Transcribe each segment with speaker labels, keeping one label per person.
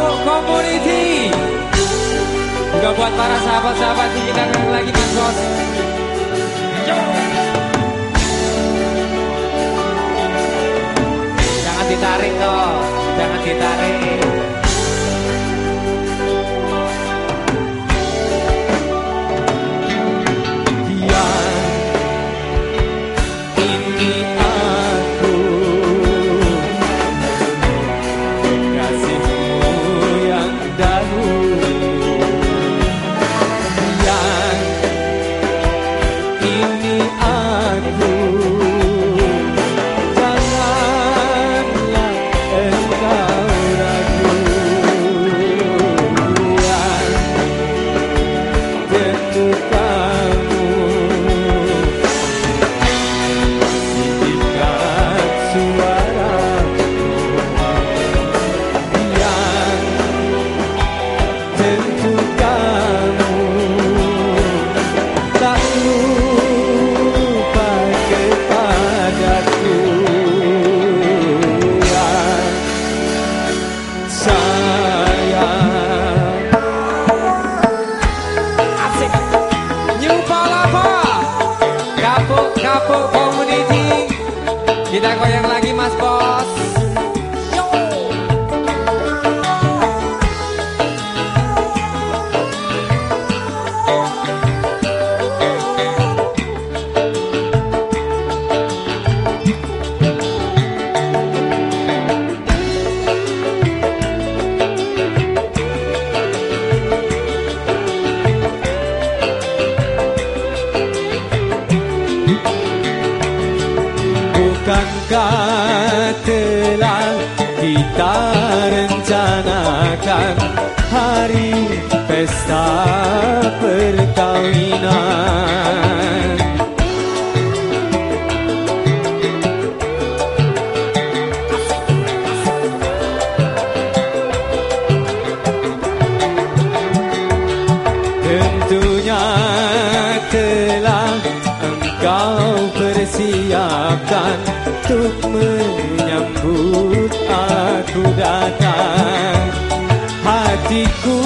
Speaker 1: Kapuk Community Juga buat para sahabat-sahabat kita kenal lagi Mas Bos. Jangan ditarik toh. Jangan ditarik Kita goyang lagi mas bos
Speaker 2: telah kita rencanakan hari pesta perkawinan. Tentunya telah engkau persiapkan aku datang. Hatiku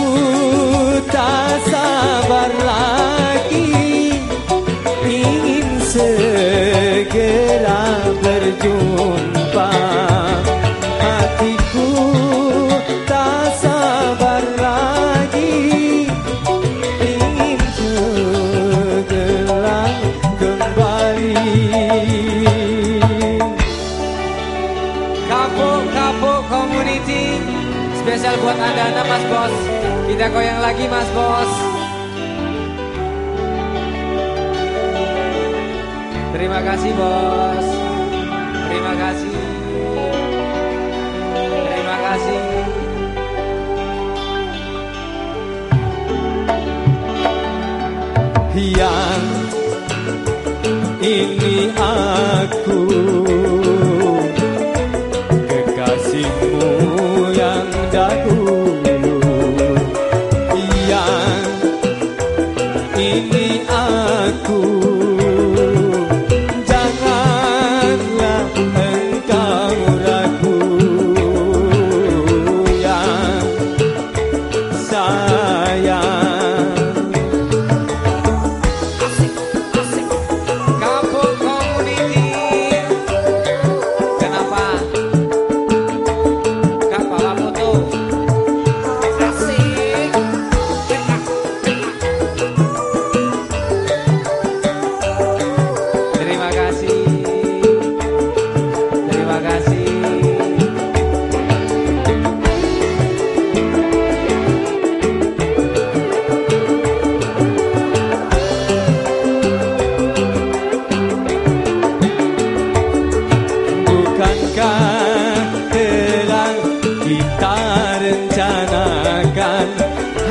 Speaker 1: Spesial buat anda, anda mas bos. Kita goyang lagi mas bos. Terima kasih bos. Terima kasih. Terima kasih.
Speaker 2: Yang ini aku Oh.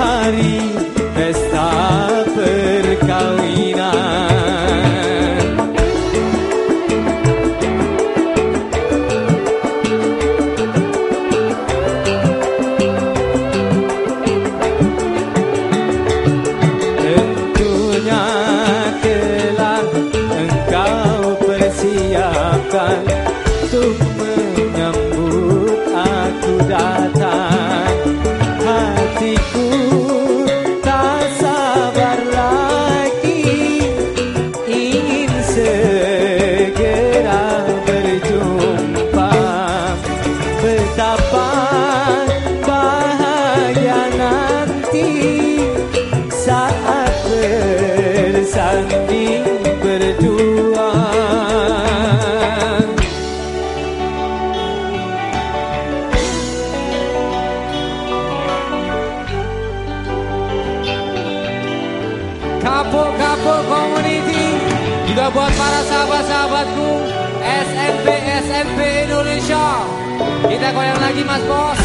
Speaker 2: Hari pesta perkawinan. Tentunya telah engkau persiapkan buat para sahabat-sahabatku SMP SMP Indonesia. Kita goyang lagi Mas Bos.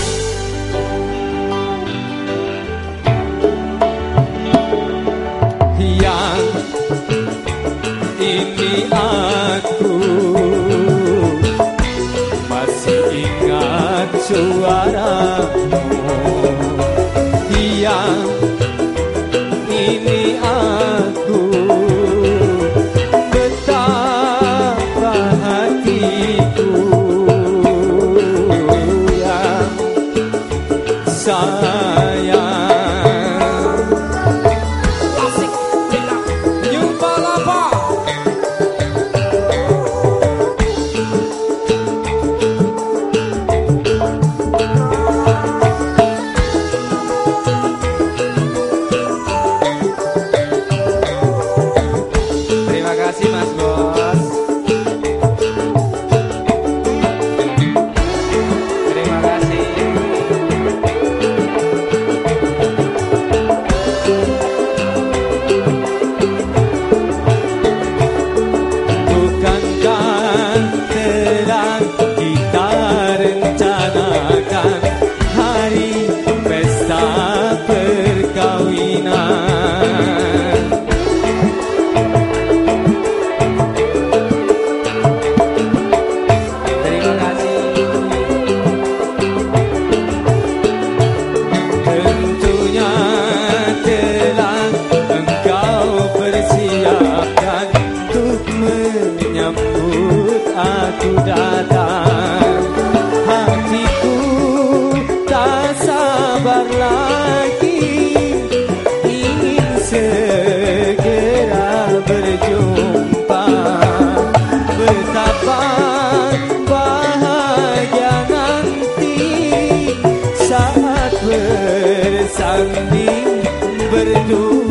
Speaker 1: Yang ini aku masih ingat suaramu.
Speaker 2: 사랑 you.